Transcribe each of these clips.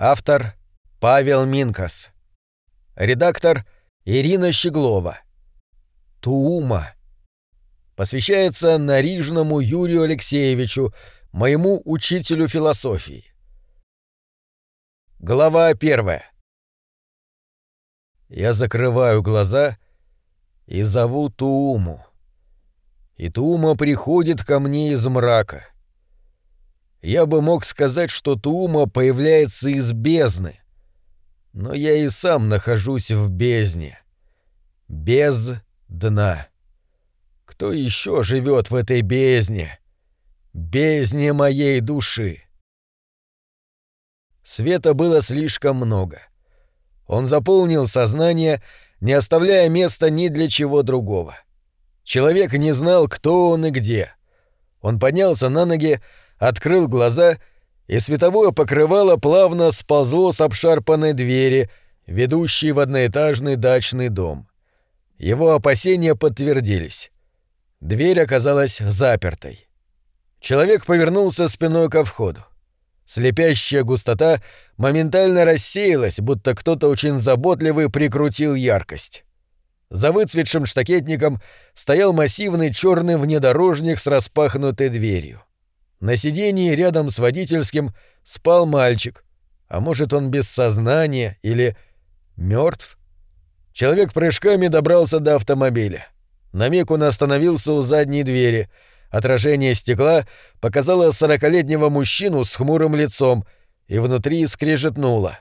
Автор Павел Минкас. Редактор Ирина Щеглова. Туума. Посвящается Нарижному Юрию Алексеевичу, моему учителю философии. Глава первая. Я закрываю глаза и зову Тууму. И Туума приходит ко мне из мрака — я бы мог сказать, что Туума появляется из бездны. Но я и сам нахожусь в бездне. Без дна. Кто еще живет в этой бездне? Бездне моей души. Света было слишком много. Он заполнил сознание, не оставляя места ни для чего другого. Человек не знал, кто он и где. Он поднялся на ноги, открыл глаза, и световое покрывало плавно сползло с обшарпанной двери, ведущей в одноэтажный дачный дом. Его опасения подтвердились. Дверь оказалась запертой. Человек повернулся спиной ко входу. Слепящая густота моментально рассеялась, будто кто-то очень заботливый прикрутил яркость. За выцветшим штакетником стоял массивный черный внедорожник с распахнутой дверью. На сидении рядом с водительским спал мальчик. А может, он без сознания или мертв? Человек прыжками добрался до автомобиля. На миг он остановился у задней двери. Отражение стекла показало сорокалетнего мужчину с хмурым лицом, и внутри скрежетнуло.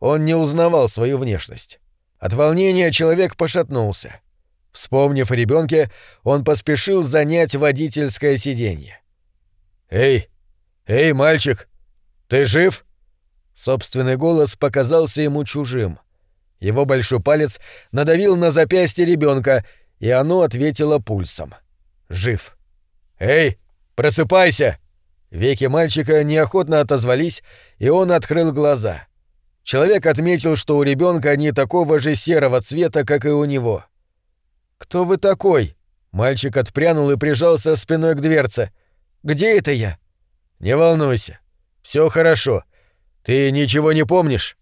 Он не узнавал свою внешность. От волнения человек пошатнулся. Вспомнив о ребенке, он поспешил занять водительское сиденье. «Эй! Эй, мальчик! Ты жив?» Собственный голос показался ему чужим. Его большой палец надавил на запястье ребенка, и оно ответило пульсом. «Жив!» «Эй, просыпайся!» Веки мальчика неохотно отозвались, и он открыл глаза. Человек отметил, что у ребенка они такого же серого цвета, как и у него. «Кто вы такой?» Мальчик отпрянул и прижался спиной к дверце. Где это я?» «Не волнуйся. Все хорошо. Ты ничего не помнишь?»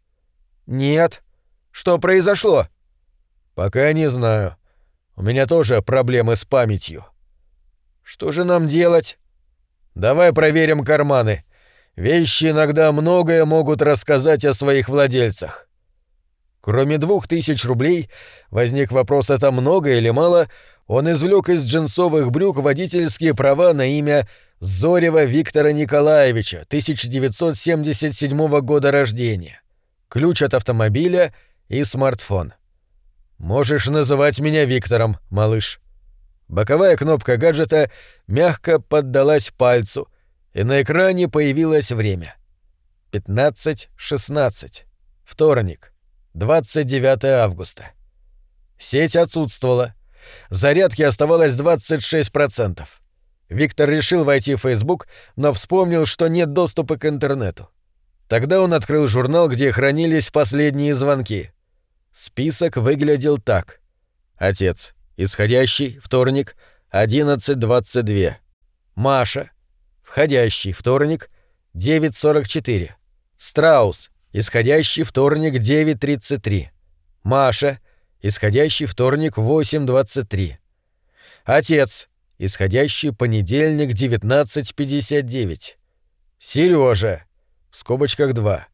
«Нет. Что произошло?» «Пока не знаю. У меня тоже проблемы с памятью». «Что же нам делать?» «Давай проверим карманы. Вещи иногда многое могут рассказать о своих владельцах». Кроме двух тысяч рублей, возник вопрос, это много или мало, он извлек из джинсовых брюк водительские права на имя Зорева Виктора Николаевича, 1977 года рождения. Ключ от автомобиля и смартфон. Можешь называть меня Виктором, малыш. Боковая кнопка гаджета мягко поддалась пальцу, и на экране появилось время. 15.16. Вторник. 29 августа. Сеть отсутствовала. Зарядки оставалось 26%. Виктор решил войти в Facebook, но вспомнил, что нет доступа к интернету. Тогда он открыл журнал, где хранились последние звонки. Список выглядел так. Отец. Исходящий. Вторник. 11.22. Маша. Входящий. Вторник. 9.44. Страус. Исходящий. Вторник. 9.33. Маша. Исходящий. Вторник. 8.23. Отец. Исходящий понедельник 19.59. Сережа. В скобочках 2.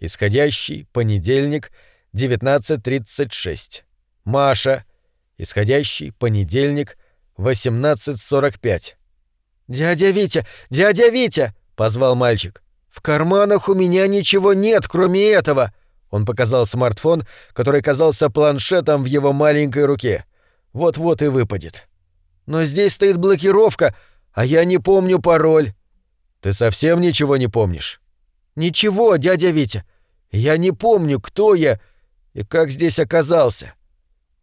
Исходящий понедельник 19.36. Маша. Исходящий понедельник 18.45. «Дядя Витя! Дядя Витя!» — позвал мальчик. «В карманах у меня ничего нет, кроме этого!» Он показал смартфон, который казался планшетом в его маленькой руке. Вот-вот и выпадет. Но здесь стоит блокировка, а я не помню пароль. Ты совсем ничего не помнишь? Ничего, дядя Витя. Я не помню, кто я и как здесь оказался.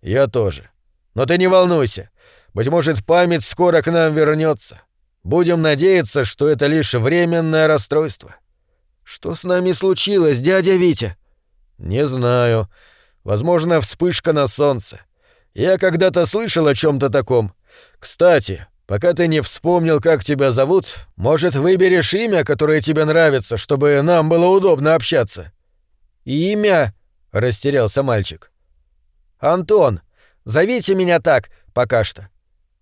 Я тоже. Но ты не волнуйся. Быть может, память скоро к нам вернется. Будем надеяться, что это лишь временное расстройство. Что с нами случилось, дядя Витя? Не знаю. Возможно, вспышка на солнце. Я когда-то слышал о чем то таком, кстати, пока ты не вспомнил, как тебя зовут, может, выберешь имя, которое тебе нравится, чтобы нам было удобно общаться? «Имя?» — растерялся мальчик. «Антон. Зовите меня так пока что».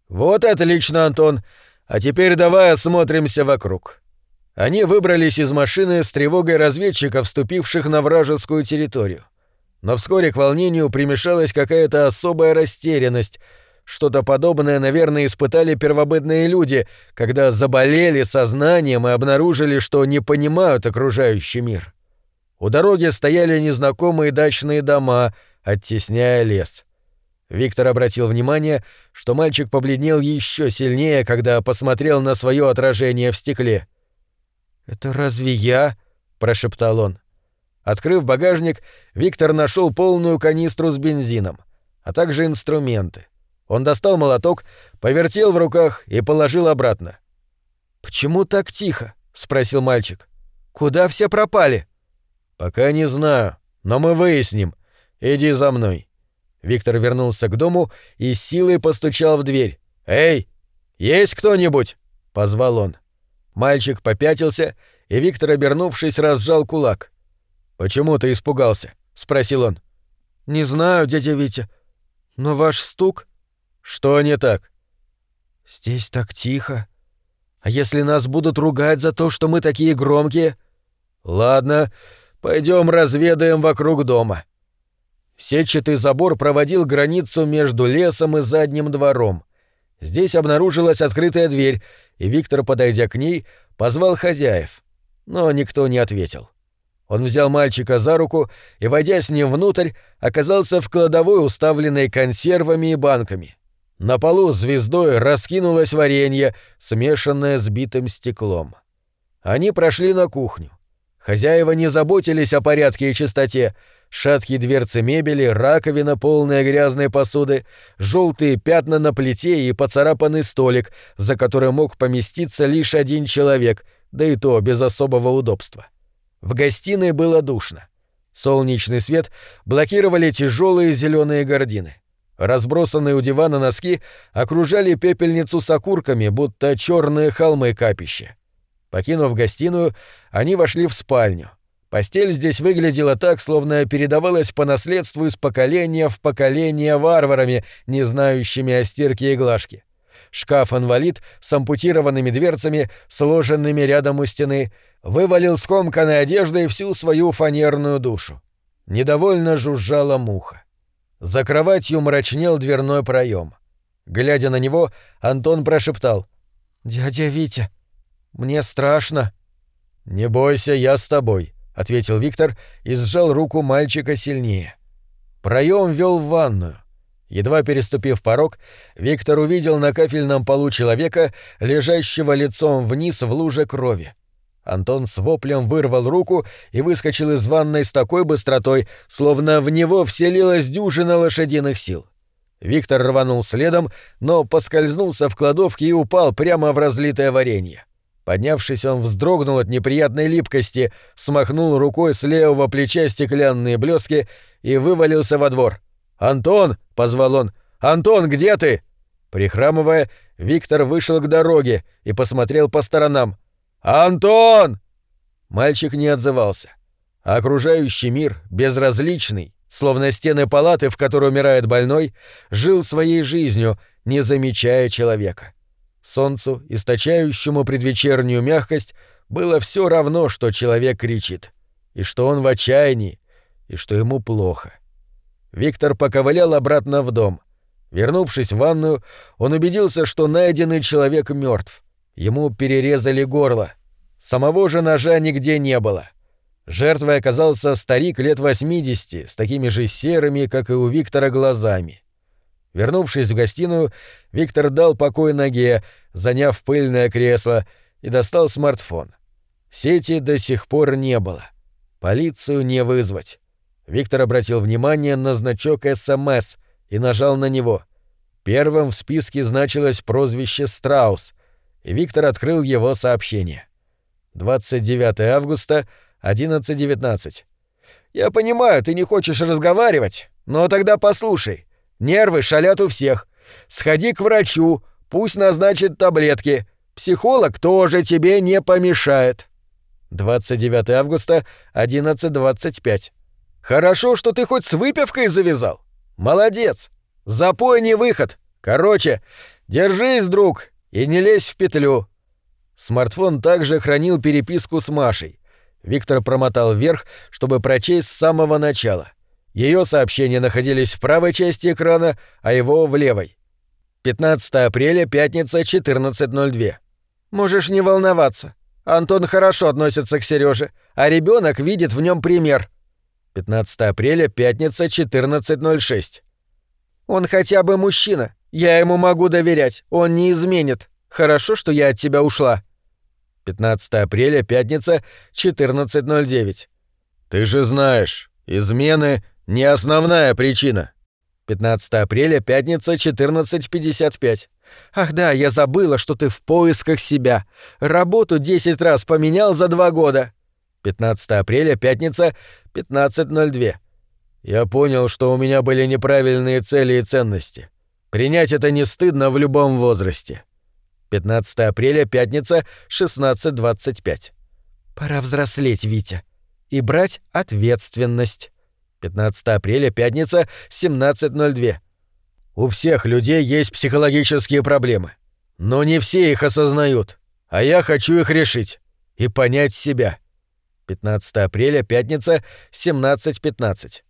«Вот отлично, Антон. А теперь давай осмотримся вокруг». Они выбрались из машины с тревогой разведчиков, вступивших на вражескую территорию. Но вскоре к волнению примешалась какая-то особая растерянность. Что-то подобное, наверное, испытали первобытные люди, когда заболели сознанием и обнаружили, что не понимают окружающий мир. У дороги стояли незнакомые дачные дома, оттесняя лес. Виктор обратил внимание, что мальчик побледнел еще сильнее, когда посмотрел на свое отражение в стекле. «Это разве я?» — прошептал он. Открыв багажник, Виктор нашел полную канистру с бензином, а также инструменты. Он достал молоток, повертел в руках и положил обратно. «Почему так тихо?» — спросил мальчик. «Куда все пропали?» «Пока не знаю, но мы выясним. Иди за мной». Виктор вернулся к дому и силой постучал в дверь. «Эй, есть кто-нибудь?» — позвал он. Мальчик попятился, и Виктор, обернувшись, разжал кулак. «Почему ты испугался?» — спросил он. «Не знаю, дядя Витя. Но ваш стук...» «Что не так?» «Здесь так тихо. А если нас будут ругать за то, что мы такие громкие?» «Ладно, пойдем разведаем вокруг дома». Сетчатый забор проводил границу между лесом и задним двором. Здесь обнаружилась открытая дверь, и Виктор, подойдя к ней, позвал хозяев. Но никто не ответил. Он взял мальчика за руку и, войдя с ним внутрь, оказался в кладовой, уставленной консервами и банками. На полу звездой раскинулось варенье, смешанное с битым стеклом. Они прошли на кухню. Хозяева не заботились о порядке и чистоте. Шаткие дверцы мебели, раковина, полная грязной посуды, желтые пятна на плите и поцарапанный столик, за которым мог поместиться лишь один человек, да и то без особого удобства. В гостиной было душно. Солнечный свет блокировали тяжелые зеленые гардины. Разбросанные у дивана носки окружали пепельницу с окурками, будто черные холмы капища. Покинув гостиную, они вошли в спальню. Постель здесь выглядела так, словно передавалась по наследству из поколения в поколение варварами, не знающими о стирке и глажке. Шкаф-инвалид с ампутированными дверцами, сложенными рядом у стены, вывалил скомканной одеждой всю свою фанерную душу. Недовольно жужжала муха. За кроватью мрачнел дверной проем. Глядя на него, Антон прошептал. «Дядя Витя, мне страшно». «Не бойся, я с тобой», — ответил Виктор и сжал руку мальчика сильнее. Проем вел в ванную. Едва переступив порог, Виктор увидел на кафельном полу человека, лежащего лицом вниз в луже крови. Антон с воплем вырвал руку и выскочил из ванной с такой быстротой, словно в него вселилась дюжина лошадиных сил. Виктор рванул следом, но поскользнулся в кладовке и упал прямо в разлитое варенье. Поднявшись, он вздрогнул от неприятной липкости, смахнул рукой с левого плеча стеклянные блески и вывалился во двор. «Антон!» — позвал он. «Антон, где ты?» Прихрамывая, Виктор вышел к дороге и посмотрел по сторонам. «Антон!» Мальчик не отзывался. Окружающий мир, безразличный, словно стены палаты, в которой умирает больной, жил своей жизнью, не замечая человека. Солнцу, источающему предвечернюю мягкость, было все равно, что человек кричит, и что он в отчаянии, и что ему плохо. Виктор поковылял обратно в дом. Вернувшись в ванную, он убедился, что найденный человек мертв. Ему перерезали горло. Самого же ножа нигде не было. Жертвой оказался старик лет 80 с такими же серыми, как и у Виктора, глазами. Вернувшись в гостиную, Виктор дал покой ноге, заняв пыльное кресло, и достал смартфон. Сети до сих пор не было. Полицию не вызвать. Виктор обратил внимание на значок СМС и нажал на него. Первым в списке значилось прозвище «Страус», и Виктор открыл его сообщение. 29 августа, 11.19. «Я понимаю, ты не хочешь разговаривать, но тогда послушай. Нервы шалят у всех. Сходи к врачу, пусть назначит таблетки. Психолог тоже тебе не помешает. 29 августа, 11.25. Хорошо, что ты хоть с выпивкой завязал. Молодец. Запой не выход. Короче, держись, друг, и не лезь в петлю. Смартфон также хранил переписку с Машей. Виктор промотал вверх, чтобы прочесть с самого начала. Ее сообщения находились в правой части экрана, а его — в левой. 15 апреля, пятница, 14.02. «Можешь не волноваться. Антон хорошо относится к Сереже, а ребенок видит в нем пример». 15 апреля, пятница, 14.06. «Он хотя бы мужчина. Я ему могу доверять. Он не изменит. Хорошо, что я от тебя ушла». 15 апреля, пятница, 14.09. «Ты же знаешь, измены — не основная причина». 15 апреля, пятница, 14.55. «Ах да, я забыла, что ты в поисках себя. Работу 10 раз поменял за два года». 15 апреля, пятница, 15.02. Я понял, что у меня были неправильные цели и ценности. Принять это не стыдно в любом возрасте. 15 апреля, пятница, 16.25. Пора взрослеть, Витя. И брать ответственность. 15 апреля, пятница, 17.02. У всех людей есть психологические проблемы. Но не все их осознают. А я хочу их решить. И понять себя. 15 апреля, пятница, 17.15.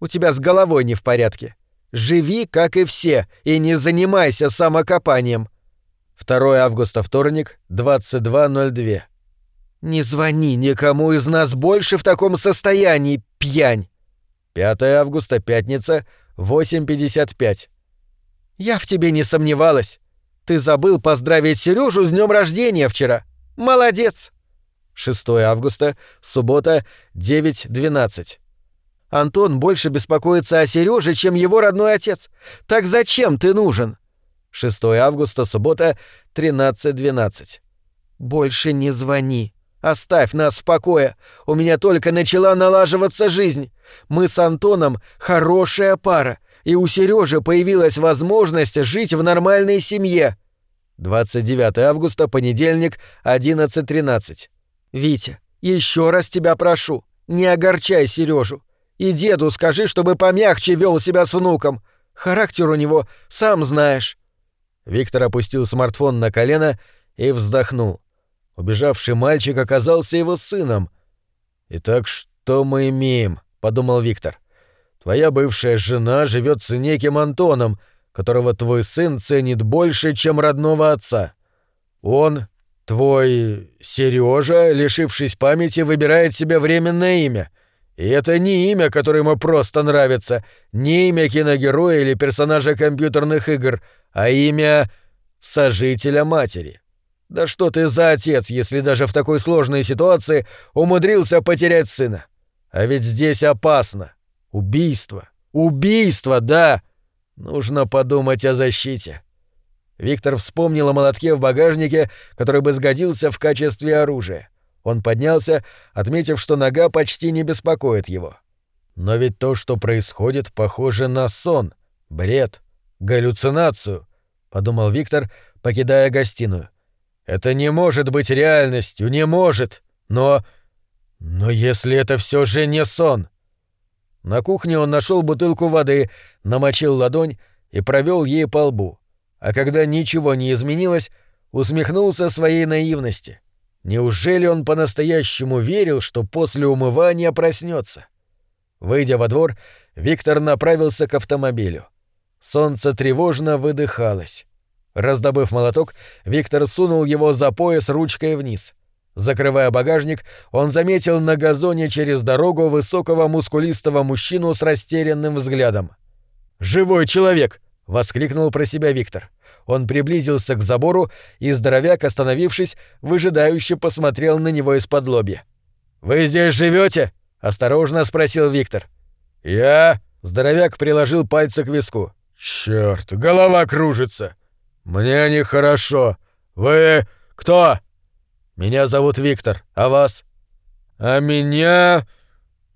У тебя с головой не в порядке. Живи, как и все, и не занимайся самокопанием. 2 августа, вторник, 22.02. «Не звони никому из нас больше в таком состоянии, пьянь!» 5 августа, пятница, 8.55. «Я в тебе не сомневалась. Ты забыл поздравить Сережу с днем рождения вчера. Молодец!» 6 августа, суббота, 9.12. Антон больше беспокоится о Сереже, чем его родной отец. Так зачем ты нужен? 6 августа, суббота, 13.12. «Больше не звони. Оставь нас в покое. У меня только начала налаживаться жизнь. Мы с Антоном хорошая пара, и у Сережи появилась возможность жить в нормальной семье». 29 августа, понедельник, 11.13. «Витя, еще раз тебя прошу, не огорчай Сережу. И деду скажи, чтобы помягче вел себя с внуком. Характер у него, сам знаешь. Виктор опустил смартфон на колено и вздохнул. Убежавший мальчик оказался его сыном. «Итак, что мы имеем?» — подумал Виктор. «Твоя бывшая жена живет с неким Антоном, которого твой сын ценит больше, чем родного отца. Он, твой Сережа, лишившись памяти, выбирает себе временное имя. И это не имя, которое ему просто нравится, не имя киногероя или персонажа компьютерных игр — а имя сожителя матери. Да что ты за отец, если даже в такой сложной ситуации умудрился потерять сына? А ведь здесь опасно. Убийство. Убийство, да. Нужно подумать о защите. Виктор вспомнил о молотке в багажнике, который бы сгодился в качестве оружия. Он поднялся, отметив, что нога почти не беспокоит его. Но ведь то, что происходит, похоже на сон, бред, галлюцинацию, подумал Виктор, покидая гостиную. Это не может быть реальностью, не может. Но но если это все же не сон. На кухне он нашел бутылку воды, намочил ладонь и провел ей по лбу. А когда ничего не изменилось, усмехнулся своей наивности. Неужели он по-настоящему верил, что после умывания проснется? Выйдя во двор, Виктор направился к автомобилю. Солнце тревожно выдыхалось. Раздобыв молоток, Виктор сунул его за пояс ручкой вниз. Закрывая багажник, он заметил на газоне через дорогу высокого мускулистого мужчину с растерянным взглядом. «Живой человек!» — воскликнул про себя Виктор. Он приблизился к забору, и здоровяк, остановившись, выжидающе посмотрел на него из-под лобья. «Вы здесь живете? осторожно спросил Виктор. «Я...» — здоровяк приложил пальцы к виску. Черт, голова кружится. Мне нехорошо. Вы кто? Меня зовут Виктор, а вас? А меня...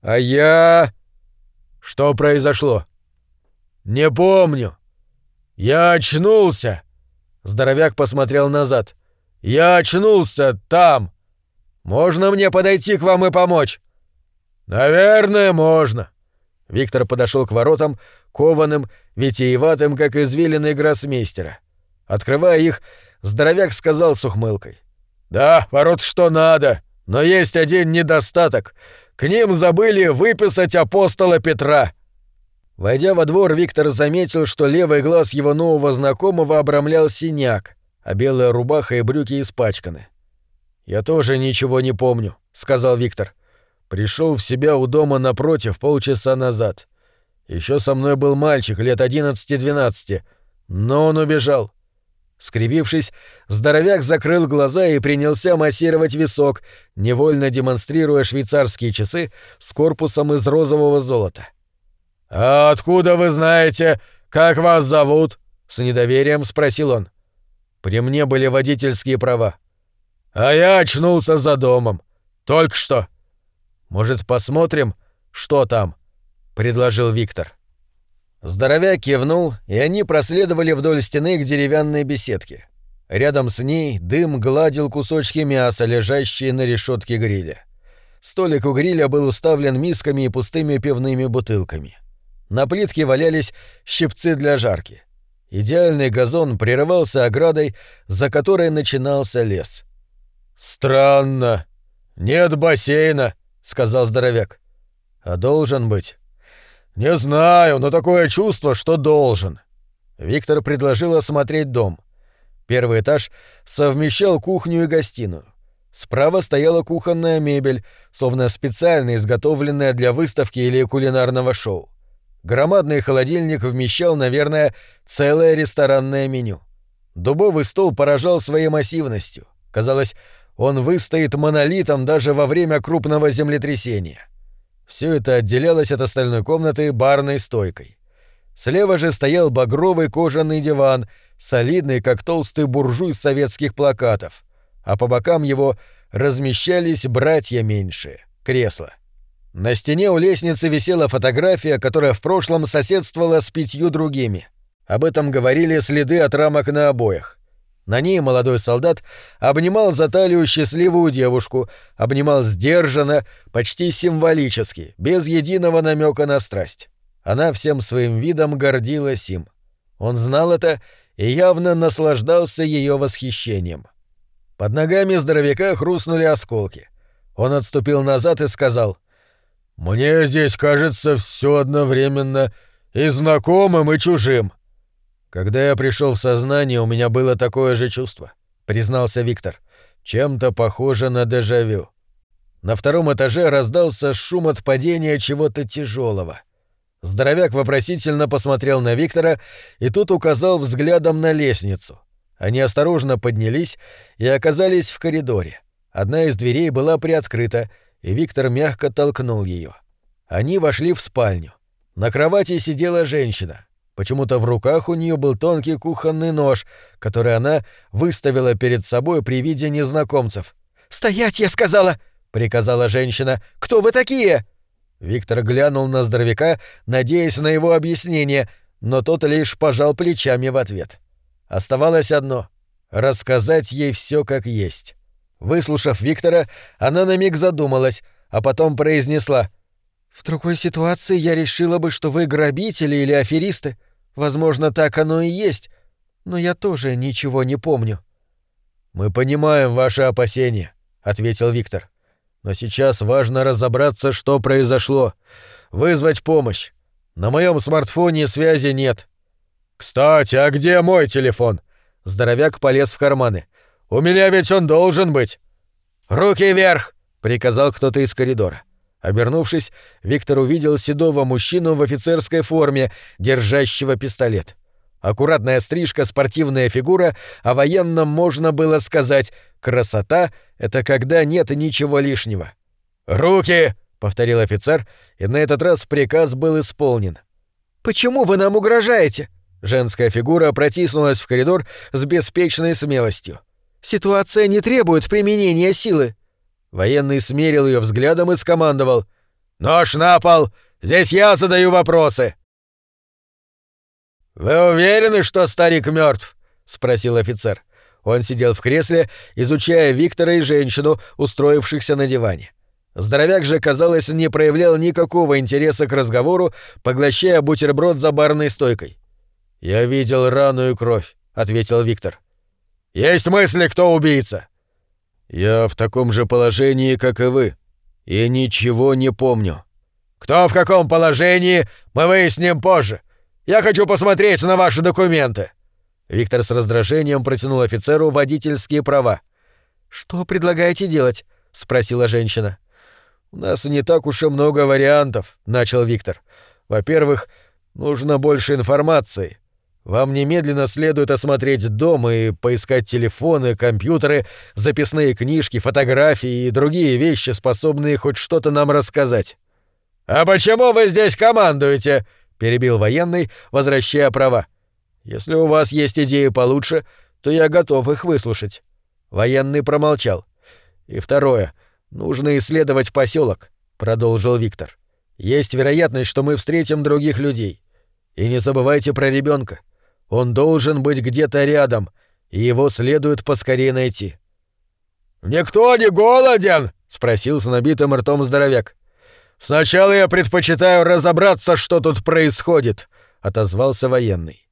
А я... Что произошло? Не помню. Я очнулся. Здоровяк посмотрел назад. Я очнулся там. Можно мне подойти к вам и помочь? Наверное, можно. Виктор подошел к воротам, кованым, витиеватым, как извилины гроссмейстера. Открывая их, здоровяк сказал с ухмылкой. «Да, ворот что надо, но есть один недостаток. К ним забыли выписать апостола Петра». Войдя во двор, Виктор заметил, что левый глаз его нового знакомого обрамлял синяк, а белая рубаха и брюки испачканы. «Я тоже ничего не помню», — сказал Виктор. Пришел в себя у дома напротив полчаса назад. Еще со мной был мальчик лет одиннадцати-двенадцати, но он убежал. Скривившись, здоровяк закрыл глаза и принялся массировать висок, невольно демонстрируя швейцарские часы с корпусом из розового золота. «А откуда вы знаете, как вас зовут?» — с недоверием спросил он. При мне были водительские права. А я очнулся за домом. Только что. Может, посмотрим, что там?» — предложил Виктор. Здоровяк кивнул, и они проследовали вдоль стены к деревянной беседке. Рядом с ней дым гладил кусочки мяса, лежащие на решетке гриля. Столик у гриля был уставлен мисками и пустыми пивными бутылками. На плитке валялись щипцы для жарки. Идеальный газон прерывался оградой, за которой начинался лес. «Странно. Нет бассейна», — сказал здоровяк. «А должен быть». «Не знаю, но такое чувство, что должен». Виктор предложил осмотреть дом. Первый этаж совмещал кухню и гостиную. Справа стояла кухонная мебель, словно специально изготовленная для выставки или кулинарного шоу. Громадный холодильник вмещал, наверное, целое ресторанное меню. Дубовый стол поражал своей массивностью. Казалось, он выстоит монолитом даже во время крупного землетрясения. Все это отделялось от остальной комнаты барной стойкой. Слева же стоял багровый кожаный диван, солидный, как толстый буржуй советских плакатов, а по бокам его размещались братья меньшие — кресла. На стене у лестницы висела фотография, которая в прошлом соседствовала с пятью другими. Об этом говорили следы от рамок на обоях. На ней молодой солдат обнимал за талию счастливую девушку, обнимал сдержанно, почти символически, без единого намека на страсть. Она всем своим видом гордилась им. Он знал это и явно наслаждался ее восхищением. Под ногами здоровяка хрустнули осколки. Он отступил назад и сказал, «Мне здесь кажется все одновременно и знакомым, и чужим. Когда я пришел в сознание, у меня было такое же чувство, признался Виктор. Чем-то похоже на дежавю. На втором этаже раздался шум от падения чего-то тяжелого. Здоровяк вопросительно посмотрел на Виктора и тут указал взглядом на лестницу. Они осторожно поднялись и оказались в коридоре. Одна из дверей была приоткрыта, и Виктор мягко толкнул ее. Они вошли в спальню. На кровати сидела женщина. Почему-то в руках у нее был тонкий кухонный нож, который она выставила перед собой при виде незнакомцев. «Стоять, я сказала!» — приказала женщина. «Кто вы такие?» Виктор глянул на здоровяка, надеясь на его объяснение, но тот лишь пожал плечами в ответ. Оставалось одно — рассказать ей все как есть. Выслушав Виктора, она на миг задумалась, а потом произнесла. «В другой ситуации я решила бы, что вы грабители или аферисты. Возможно, так оно и есть, но я тоже ничего не помню. Мы понимаем ваши опасения, ответил Виктор. Но сейчас важно разобраться, что произошло, вызвать помощь. На моем смартфоне связи нет. Кстати, а где мой телефон? Здоровяк полез в карманы. У меня ведь он должен быть. Руки вверх, приказал кто-то из коридора. Обернувшись, Виктор увидел седого мужчину в офицерской форме, держащего пистолет. Аккуратная стрижка, спортивная фигура, о военном можно было сказать «красота — это когда нет ничего лишнего». «Руки!» — повторил офицер, и на этот раз приказ был исполнен. «Почему вы нам угрожаете?» Женская фигура протиснулась в коридор с беспечной смелостью. «Ситуация не требует применения силы». Военный смерил ее взглядом и скомандовал. «Нож на пол! Здесь я задаю вопросы!» «Вы уверены, что старик мертв? спросил офицер. Он сидел в кресле, изучая Виктора и женщину, устроившихся на диване. Здоровяк же, казалось, не проявлял никакого интереса к разговору, поглощая бутерброд за барной стойкой. «Я видел рану и кровь», — ответил Виктор. «Есть мысли, кто убийца?» «Я в таком же положении, как и вы, и ничего не помню». «Кто в каком положении, мы выясним позже. Я хочу посмотреть на ваши документы». Виктор с раздражением протянул офицеру водительские права. «Что предлагаете делать?» — спросила женщина. «У нас не так уж и много вариантов», — начал Виктор. «Во-первых, нужно больше информации. Вам немедленно следует осмотреть дом и поискать телефоны, компьютеры, записные книжки, фотографии и другие вещи, способные хоть что-то нам рассказать». «А почему вы здесь командуете?» — перебил военный, возвращая права. «Если у вас есть идеи получше, то я готов их выслушать». Военный промолчал. «И второе. Нужно исследовать поселок, продолжил Виктор. Есть вероятность, что мы встретим других людей. И не забывайте про ребенка. Он должен быть где-то рядом, и его следует поскорее найти. «Никто не голоден?» — спросил с набитым ртом здоровяк. «Сначала я предпочитаю разобраться, что тут происходит», — отозвался военный.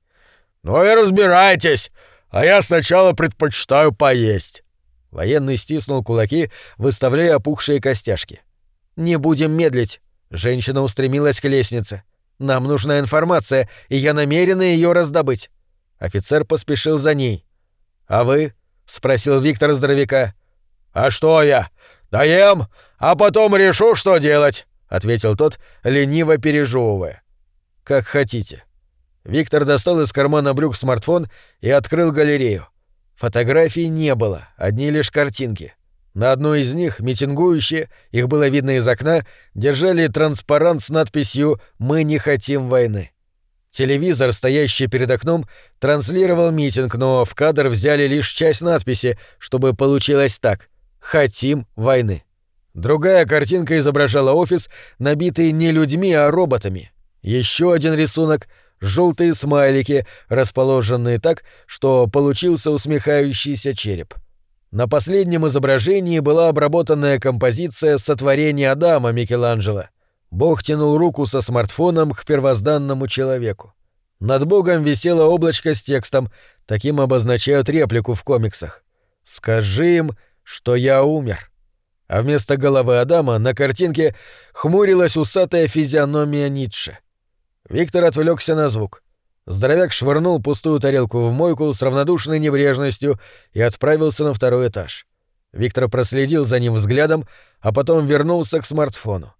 «Ну и разбирайтесь, а я сначала предпочитаю поесть». Военный стиснул кулаки, выставляя опухшие костяшки. «Не будем медлить». Женщина устремилась к лестнице. Нам нужна информация, и я намерена ее раздобыть. Офицер поспешил за ней. А вы? спросил Виктор здоровяка. А что я? Даем, а потом решу, что делать, ответил тот, лениво пережевывая. Как хотите. Виктор достал из кармана брюк смартфон и открыл галерею. Фотографий не было, одни лишь картинки. На одной из них митингующие, их было видно из окна, держали транспарант с надписью «Мы не хотим войны». Телевизор, стоящий перед окном, транслировал митинг, но в кадр взяли лишь часть надписи, чтобы получилось так «Хотим войны». Другая картинка изображала офис, набитый не людьми, а роботами. Еще один рисунок — желтые смайлики, расположенные так, что получился усмехающийся череп. На последнем изображении была обработанная композиция сотворения Адама Микеланджело. Бог тянул руку со смартфоном к первозданному человеку. Над Богом висело облачко с текстом, таким обозначают реплику в комиксах. «Скажи им, что я умер». А вместо головы Адама на картинке хмурилась усатая физиономия Ницше. Виктор отвлекся на звук. Здоровяк швырнул пустую тарелку в мойку с равнодушной небрежностью и отправился на второй этаж. Виктор проследил за ним взглядом, а потом вернулся к смартфону.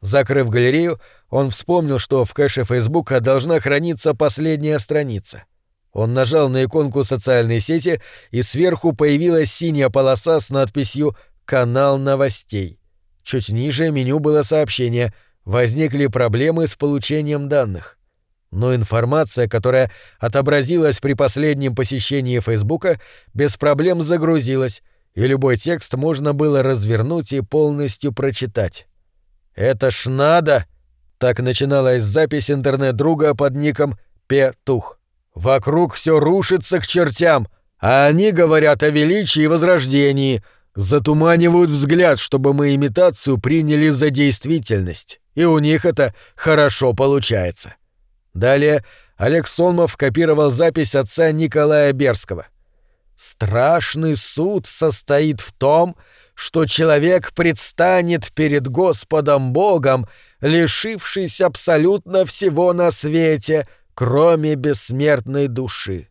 Закрыв галерею, он вспомнил, что в кэше Фейсбука должна храниться последняя страница. Он нажал на иконку социальной сети, и сверху появилась синяя полоса с надписью «Канал новостей». Чуть ниже меню было сообщение «Возникли проблемы с получением данных» но информация, которая отобразилась при последнем посещении Фейсбука, без проблем загрузилась, и любой текст можно было развернуть и полностью прочитать. «Это ж надо!» — так начиналась запись интернет-друга под ником Петух. «Вокруг все рушится к чертям, а они говорят о величии и возрождении, затуманивают взгляд, чтобы мы имитацию приняли за действительность, и у них это хорошо получается». Далее Олег Сонмов копировал запись отца Николая Берского. «Страшный суд состоит в том, что человек предстанет перед Господом Богом, лишившись абсолютно всего на свете, кроме бессмертной души.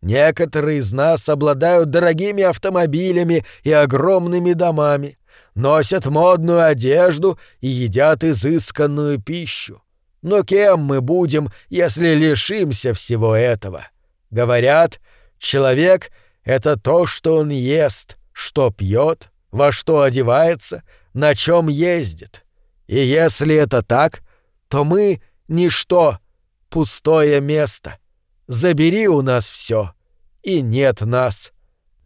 Некоторые из нас обладают дорогими автомобилями и огромными домами, носят модную одежду и едят изысканную пищу. Но кем мы будем, если лишимся всего этого? Говорят, человек — это то, что он ест, что пьет, во что одевается, на чем ездит. И если это так, то мы — ничто, пустое место. Забери у нас все, и нет нас.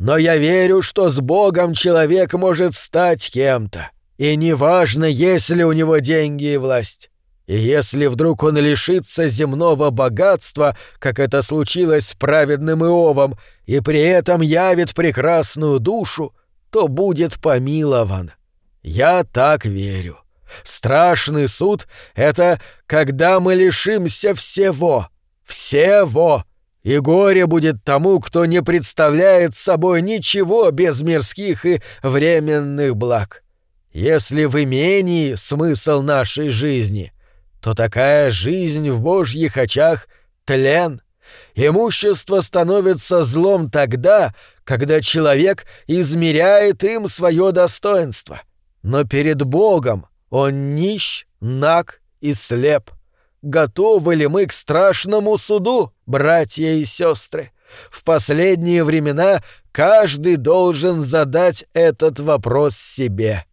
Но я верю, что с Богом человек может стать кем-то, и неважно, есть ли у него деньги и власть. И если вдруг он лишится земного богатства, как это случилось с праведным Иовом, и при этом явит прекрасную душу, то будет помилован. Я так верю. Страшный суд — это когда мы лишимся всего. Всего. И горе будет тому, кто не представляет собой ничего без мирских и временных благ. Если в имении смысл нашей жизни, то такая жизнь в божьих очах — тлен. Имущество становится злом тогда, когда человек измеряет им свое достоинство. Но перед Богом он нищ, наг и слеп. Готовы ли мы к страшному суду, братья и сестры? В последние времена каждый должен задать этот вопрос себе.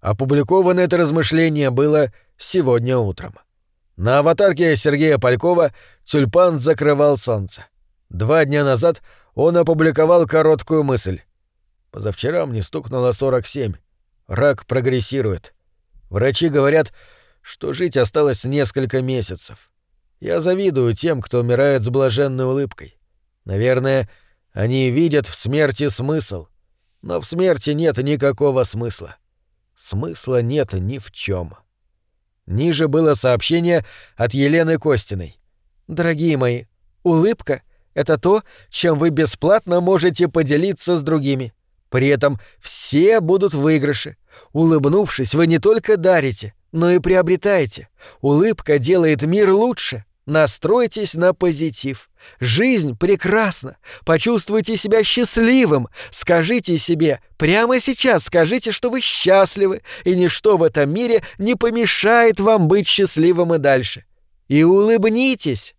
Опубликовано это размышление было сегодня утром. На аватарке Сергея Полькова тюльпан закрывал солнце. Два дня назад он опубликовал короткую мысль. Позавчера мне стукнуло 47. Рак прогрессирует. Врачи говорят, что жить осталось несколько месяцев. Я завидую тем, кто умирает с блаженной улыбкой. Наверное, они видят в смерти смысл. Но в смерти нет никакого смысла. Смысла нет ни в чем. Ниже было сообщение от Елены Костиной. «Дорогие мои, улыбка — это то, чем вы бесплатно можете поделиться с другими. При этом все будут в выигрыше. Улыбнувшись, вы не только дарите, но и приобретаете. Улыбка делает мир лучше. Настройтесь на позитив. Жизнь прекрасна. Почувствуйте себя счастливым. Скажите себе, прямо сейчас скажите, что вы счастливы, и ничто в этом мире не помешает вам быть счастливым и дальше. И улыбнитесь.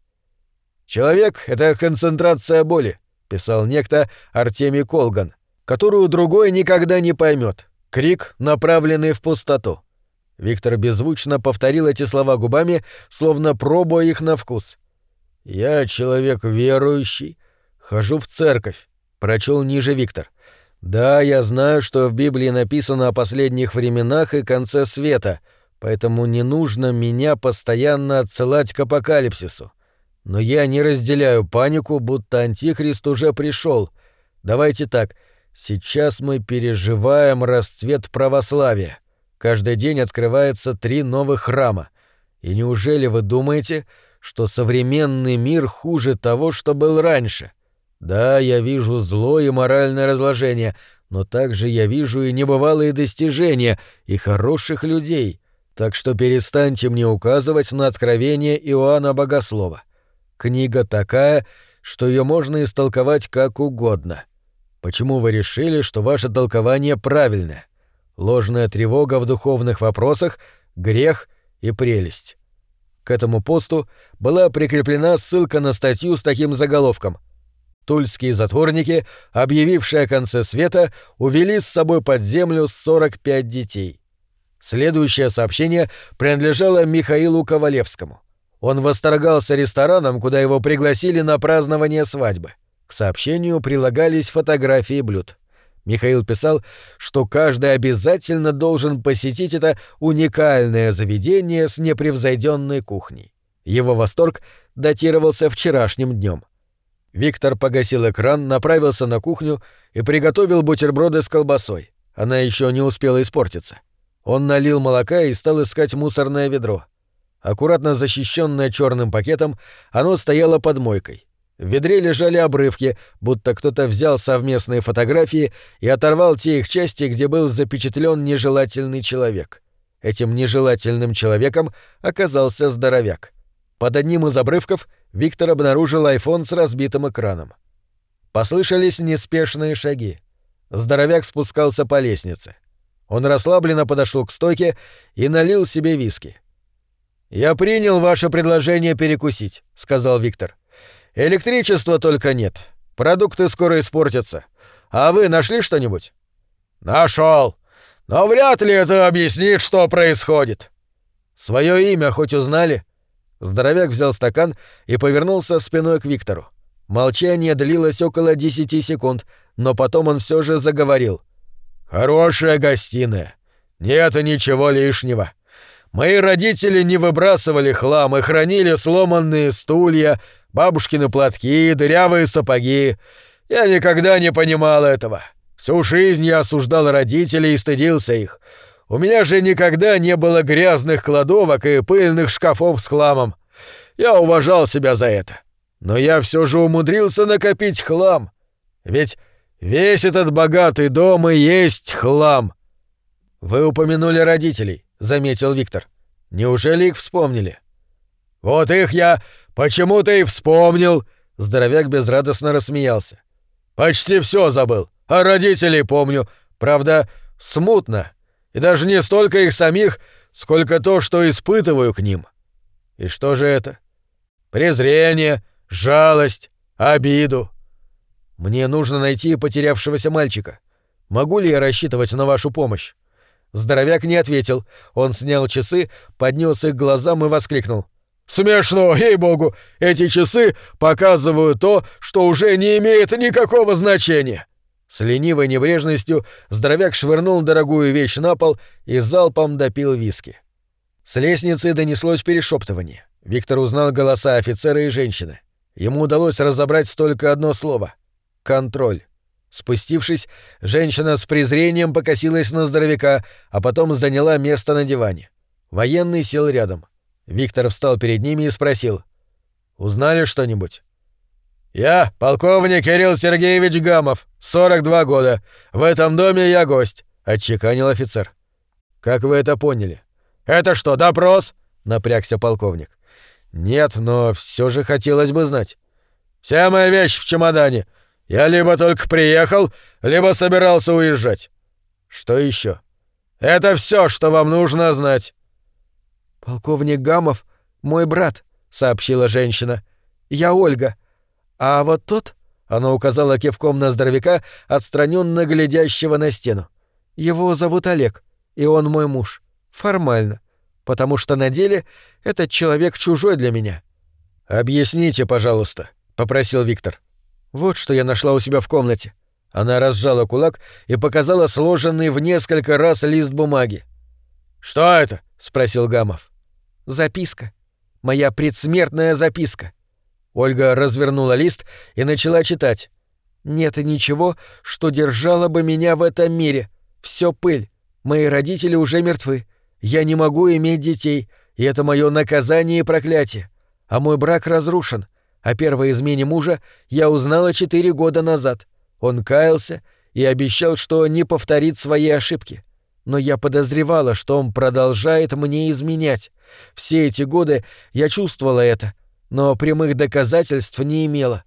«Человек — это концентрация боли», — писал некто Артемий Колган, которую другой никогда не поймет. Крик, направленный в пустоту. Виктор беззвучно повторил эти слова губами, словно пробуя их на вкус. «Я человек верующий, хожу в церковь», — прочел ниже Виктор. «Да, я знаю, что в Библии написано о последних временах и конце света, поэтому не нужно меня постоянно отсылать к апокалипсису. Но я не разделяю панику, будто Антихрист уже пришел. Давайте так, сейчас мы переживаем расцвет православия». Каждый день открывается три новых храма. И неужели вы думаете, что современный мир хуже того, что был раньше? Да, я вижу зло и моральное разложение, но также я вижу и небывалые достижения, и хороших людей. Так что перестаньте мне указывать на откровение Иоанна Богослова. Книга такая, что ее можно истолковать как угодно. Почему вы решили, что ваше толкование правильное? Ложная тревога в духовных вопросах, грех и прелесть. К этому посту была прикреплена ссылка на статью с таким заголовком «Тульские затворники, объявившие о конце света, увели с собой под землю 45 детей». Следующее сообщение принадлежало Михаилу Ковалевскому. Он восторгался рестораном, куда его пригласили на празднование свадьбы. К сообщению прилагались фотографии блюд. Михаил писал, что каждый обязательно должен посетить это уникальное заведение с непревзойденной кухней. Его восторг датировался вчерашним днем. Виктор погасил экран, направился на кухню и приготовил бутерброды с колбасой. Она еще не успела испортиться. Он налил молока и стал искать мусорное ведро. Аккуратно защищенное черным пакетом, оно стояло под мойкой. В ведре лежали обрывки, будто кто-то взял совместные фотографии и оторвал те их части, где был запечатлен нежелательный человек. Этим нежелательным человеком оказался здоровяк. Под одним из обрывков Виктор обнаружил айфон с разбитым экраном. Послышались неспешные шаги. Здоровяк спускался по лестнице. Он расслабленно подошел к стойке и налил себе виски. «Я принял ваше предложение перекусить», — сказал Виктор. Электричества только нет. Продукты скоро испортятся. А вы нашли что-нибудь? Нашел. Но вряд ли это объяснит, что происходит. Свое имя хоть узнали? Здоровяк взял стакан и повернулся спиной к Виктору. Молчание длилось около десяти секунд, но потом он все же заговорил. «Хорошая гостиная. Нет ничего лишнего. Мои родители не выбрасывали хлам и хранили сломанные стулья, бабушкины платки, дырявые сапоги. Я никогда не понимал этого. Всю жизнь я осуждал родителей и стыдился их. У меня же никогда не было грязных кладовок и пыльных шкафов с хламом. Я уважал себя за это. Но я все же умудрился накопить хлам. Ведь весь этот богатый дом и есть хлам. Вы упомянули родителей, заметил Виктор. Неужели их вспомнили? Вот их я почему-то и вспомнил, здоровяк безрадостно рассмеялся. Почти все забыл, а родителей помню, правда, смутно. И даже не столько их самих, сколько то, что испытываю к ним. И что же это? Презрение, жалость, обиду. Мне нужно найти потерявшегося мальчика. Могу ли я рассчитывать на вашу помощь? Здоровяк не ответил. Он снял часы, поднес их к глазам и воскликнул. «Смешно, ей-богу! Эти часы показывают то, что уже не имеет никакого значения!» С ленивой небрежностью здоровяк швырнул дорогую вещь на пол и залпом допил виски. С лестницы донеслось перешептывание. Виктор узнал голоса офицера и женщины. Ему удалось разобрать только одно слово — контроль. Спустившись, женщина с презрением покосилась на здоровяка, а потом заняла место на диване. Военный сел рядом. Виктор встал перед ними и спросил. «Узнали что-нибудь?» «Я полковник Кирилл Сергеевич Гамов, 42 года. В этом доме я гость», — отчеканил офицер. «Как вы это поняли?» «Это что, допрос?» — напрягся полковник. «Нет, но все же хотелось бы знать». «Вся моя вещь в чемодане. Я либо только приехал, либо собирался уезжать. Что еще? Это все, что вам нужно знать. Полковник Гамов — мой брат, сообщила женщина. Я Ольга. А вот тот, она указала кивком на здоровяка, отстраненно глядящего на стену. Его зовут Олег, и он мой муж. Формально. Потому что на деле этот человек чужой для меня. Объясните, пожалуйста, попросил Виктор. Вот что я нашла у себя в комнате. Она разжала кулак и показала сложенный в несколько раз лист бумаги. «Что это?» — спросил Гамов. «Записка. Моя предсмертная записка». Ольга развернула лист и начала читать. «Нет ничего, что держало бы меня в этом мире. Все пыль. Мои родители уже мертвы. Я не могу иметь детей, и это мое наказание и проклятие. А мой брак разрушен. О первой измене мужа я узнала четыре года назад. Он каялся и обещал, что не повторит свои ошибки. Но я подозревала, что он продолжает мне изменять. Все эти годы я чувствовала это, но прямых доказательств не имела.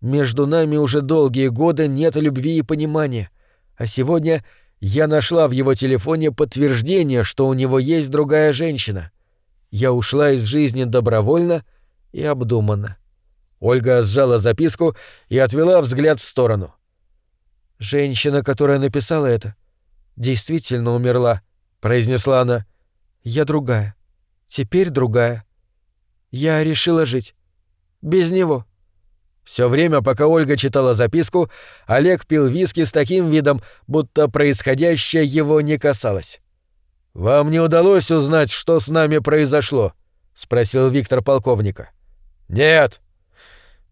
Между нами уже долгие годы нет любви и понимания. А сегодня я нашла в его телефоне подтверждение, что у него есть другая женщина. Я ушла из жизни добровольно и обдуманно. Ольга сжала записку и отвела взгляд в сторону. «Женщина, которая написала это, действительно умерла», — произнесла она. «Я другая. Теперь другая. Я решила жить. Без него». Все время, пока Ольга читала записку, Олег пил виски с таким видом, будто происходящее его не касалось. «Вам не удалось узнать, что с нами произошло?» — спросил Виктор полковника. «Нет»,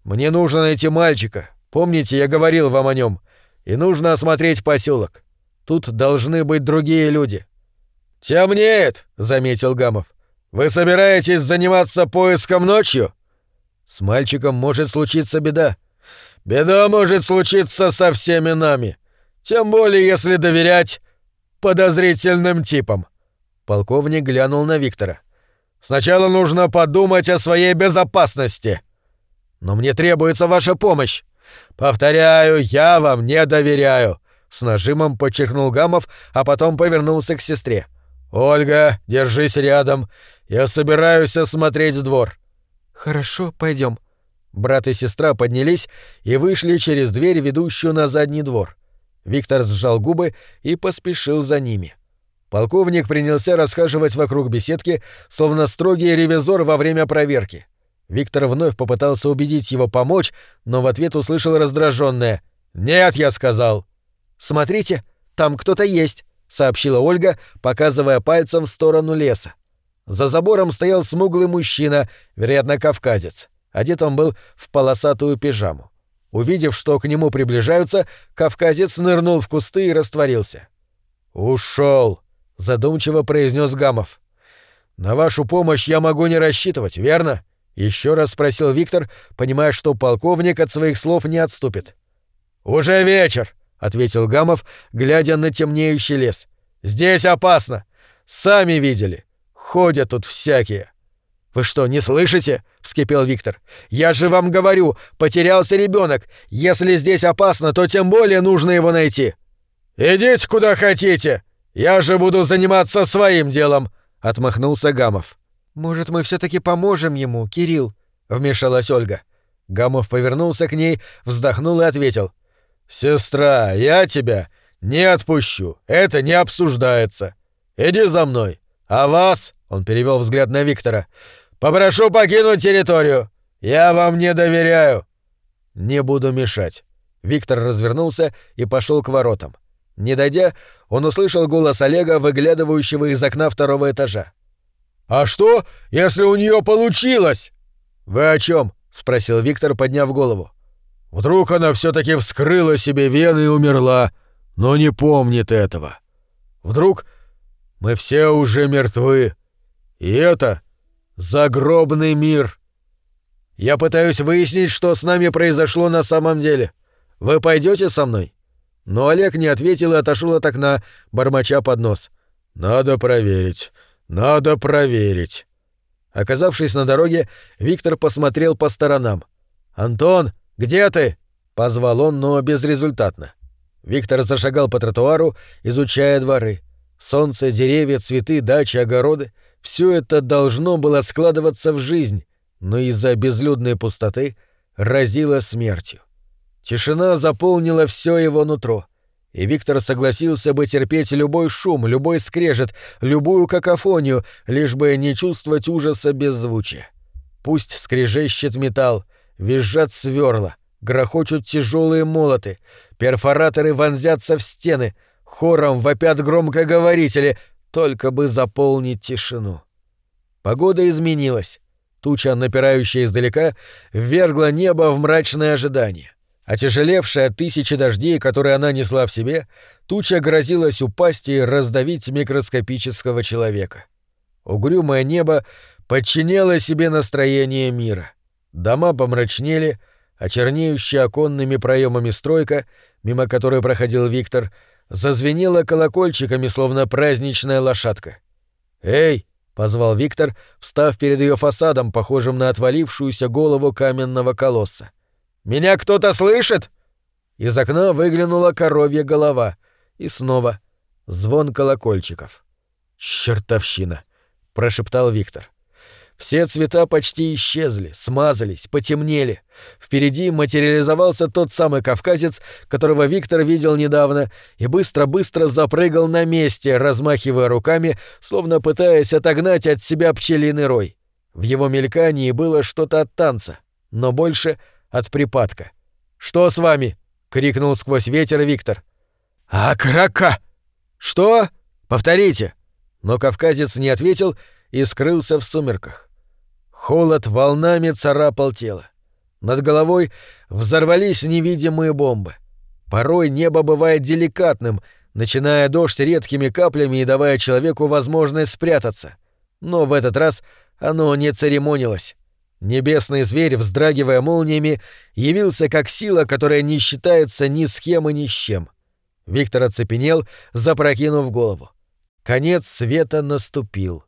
мне нужно найти мальчика. Помните, я говорил вам о нем. И нужно осмотреть поселок. Тут должны быть другие люди. Темнеет, заметил Гамов. Вы собираетесь заниматься поиском ночью? С мальчиком может случиться беда. Беда может случиться со всеми нами. Тем более, если доверять подозрительным типам. Полковник глянул на Виктора. Сначала нужно подумать о своей безопасности. Но мне требуется ваша помощь. Повторяю, я вам не доверяю. С нажимом подчеркнул Гамов, а потом повернулся к сестре. Ольга, держись рядом. Я собираюсь осмотреть двор. Хорошо, пойдем. Брат и сестра поднялись и вышли через дверь, ведущую на задний двор. Виктор сжал губы и поспешил за ними. Полковник принялся расхаживать вокруг беседки, словно строгий ревизор во время проверки. Виктор вновь попытался убедить его помочь, но в ответ услышал раздраженное «Нет, я сказал». «Смотрите, там кто-то есть», — сообщила Ольга, показывая пальцем в сторону леса. За забором стоял смуглый мужчина, вероятно, кавказец. Одет он был в полосатую пижаму. Увидев, что к нему приближаются, кавказец нырнул в кусты и растворился. «Ушел», — задумчиво произнес Гамов. На вашу помощь я могу не рассчитывать, верно? Еще раз спросил Виктор, понимая, что полковник от своих слов не отступит. Уже вечер, ответил Гамов, глядя на темнеющий лес. Здесь опасно. Сами видели. Ходят тут всякие. Вы что, не слышите? вскипел Виктор. Я же вам говорю, потерялся ребенок. Если здесь опасно, то тем более нужно его найти. Идите куда хотите. Я же буду заниматься своим делом, отмахнулся Гамов. Может, мы все таки поможем ему, Кирилл? вмешалась Ольга. Гамов повернулся к ней, вздохнул и ответил: Сестра, я тебя не отпущу. Это не обсуждается. Иди за мной. А вас, он перевел взгляд на Виктора, попрошу покинуть территорию. Я вам не доверяю. Не буду мешать. Виктор развернулся и пошел к воротам. Не дойдя, он услышал голос Олега, выглядывающего из окна второго этажа. «А что, если у нее получилось?» «Вы о чем? спросил Виктор, подняв голову. «Вдруг она все таки вскрыла себе вены и умерла, но не помнит этого. Вдруг мы все уже мертвы, и это загробный мир. Я пытаюсь выяснить, что с нами произошло на самом деле. Вы пойдете со мной?» Но Олег не ответил и отошел от окна, бормоча под нос. «Надо проверить. Надо проверить». Оказавшись на дороге, Виктор посмотрел по сторонам. «Антон, где ты?» — позвал он, но безрезультатно. Виктор зашагал по тротуару, изучая дворы. Солнце, деревья, цветы, дачи, огороды — все это должно было складываться в жизнь, но из-за безлюдной пустоты разило смертью. Тишина заполнила все его нутро, и Виктор согласился бы терпеть любой шум, любой скрежет, любую какофонию, лишь бы не чувствовать ужаса беззвучия. Пусть скрежещет металл, визжат сверла, грохочут тяжелые молоты, перфораторы вонзятся в стены, хором вопят громкоговорители, только бы заполнить тишину. Погода изменилась. Туча, напирающая издалека, ввергла небо в мрачное ожидание. Отяжелевшая от тысячи дождей, которые она несла в себе, туча грозилась упасть и раздавить микроскопического человека. Угрюмое небо подчиняло себе настроение мира. Дома помрачнели, а оконными проемами стройка, мимо которой проходил Виктор, зазвенела колокольчиками, словно праздничная лошадка. «Эй!» — позвал Виктор, встав перед ее фасадом, похожим на отвалившуюся голову каменного колосса. Меня кто-то слышит?» Из окна выглянула коровья голова. И снова звон колокольчиков. «Чертовщина!» — прошептал Виктор. Все цвета почти исчезли, смазались, потемнели. Впереди материализовался тот самый кавказец, которого Виктор видел недавно, и быстро-быстро запрыгал на месте, размахивая руками, словно пытаясь отогнать от себя пчелиный рой. В его мелькании было что-то от танца, но больше — от припадка. «Что с вами?» — крикнул сквозь ветер Виктор. «А крака!» «Что? Повторите!» Но кавказец не ответил и скрылся в сумерках. Холод волнами царапал тело. Над головой взорвались невидимые бомбы. Порой небо бывает деликатным, начиная дождь редкими каплями и давая человеку возможность спрятаться. Но в этот раз оно не церемонилось. Небесный зверь, вздрагивая молниями, явился как сила, которая не считается ни с кем и ни с чем. Виктор оцепенел, запрокинув голову. Конец света наступил.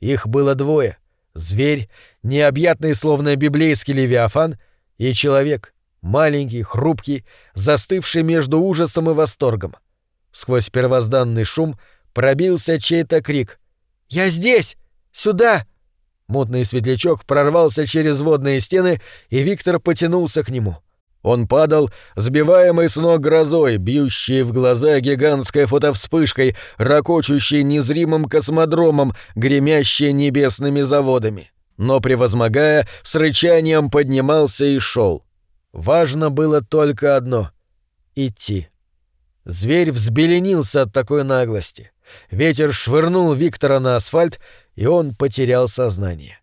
Их было двое — зверь, необъятный, словно библейский левиафан, и человек, маленький, хрупкий, застывший между ужасом и восторгом. Сквозь первозданный шум пробился чей-то крик. «Я здесь! Сюда!» Мутный светлячок прорвался через водные стены, и Виктор потянулся к нему. Он падал, сбиваемый с ног грозой, бьющей в глаза гигантской фотовспышкой, ракочущей незримым космодромом, гремящей небесными заводами. Но, превозмогая, с рычанием поднимался и шел. Важно было только одно — идти. Зверь взбеленился от такой наглости. Ветер швырнул Виктора на асфальт, и он потерял сознание.